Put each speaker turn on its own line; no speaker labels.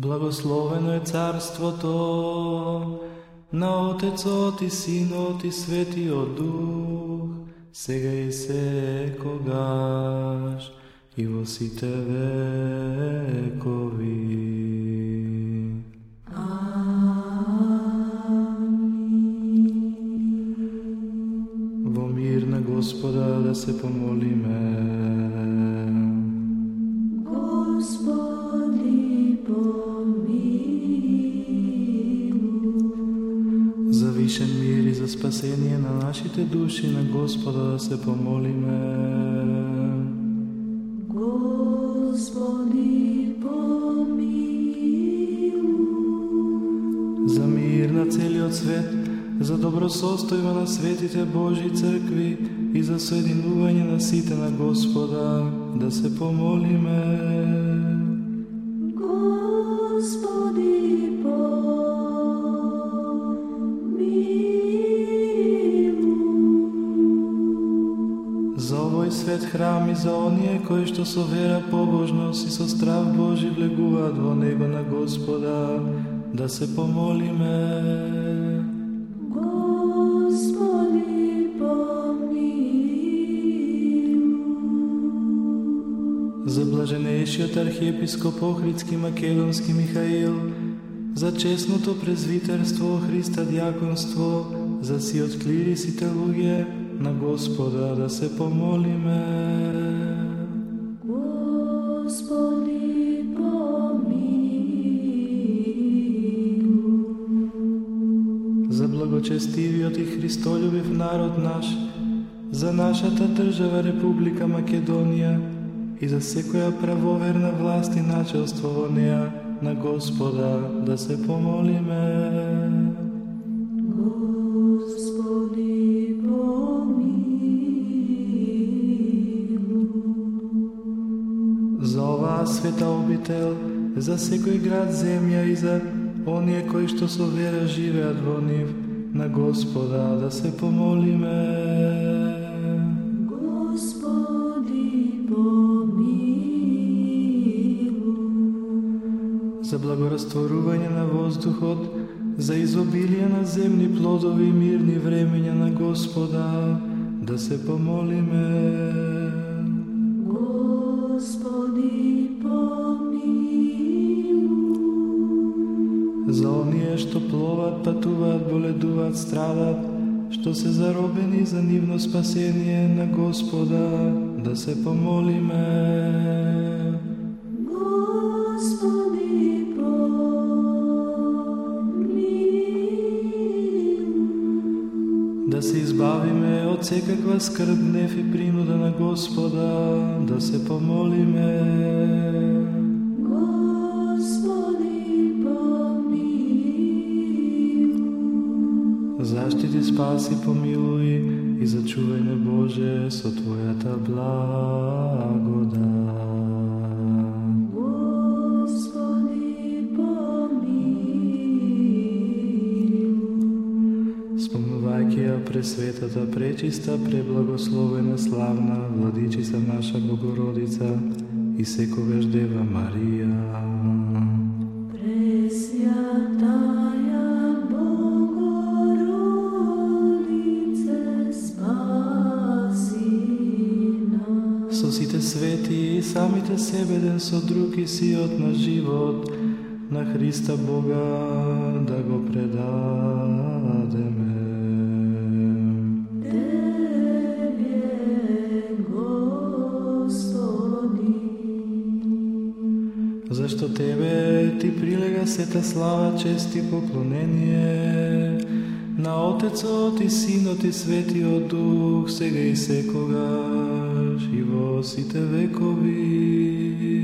Благословено е царството на Отецот и Синот и Светиот Дух, сега и секогаш и во сите векови. Амин. Во мир на Господа да се помолиме. Вишен мир и за спасение на нашите души на Господа да се помолиме.
Господи, помилуј.
За мир на целиот свет, за добросостојба на светите Божи цркви и за соединување на сите на Господа да се помолиме. Свет храм и за оние кои што со вера, побожност и со страв Божи влегуваат во него на Господа, да се помолиме.
Господи, помилуј.
За блаженејшиот архиепископ Охридски Македонски Михаил, за честното презвитерство Христа дјаконство, за сиот клирис и луѓе на Господа да се помолиме.
Господи, помилуј.
За благочестивиот и Христолюбив народ наш, за нашата држава Република Македонија и за секоја правоверна власт и начелство во неа, на Господа да се помолиме. Света обител, за секој град, земја и за оние кои што со вера живеат во нив, на Господа да се помолиме.
Господи, помилуј.
За благорастворување на воздухот, за изобилие на земни плодови и мирни времења на Господа, да се помолиме.
Господи, помилуј.
За оние што пловат, патуваат, боледуваат, страдат, што се заробени за нивно спасение на Господа, да се помолиме. Од секаква скрб, гнев и принуда на Господа, да се помолиме.
Господи, помилуј.
Заштити, спаси, помилуј и зачувај ме Боже со Твојата благодат. Пресветата, пречиста, преблагословена, славна, владичица наша Богородица и секогаш Дева Марија.
Пресвятаја Богородице, спаси нас.
Со сите свети и самите себе ден со друг и сиот на живот на Христа Бога да го предадеме. Што Тебе ти прилега сета слава, чест и поклонение на Отецот и Синот и Светиот Дух, сега и секогаш и во сите векови.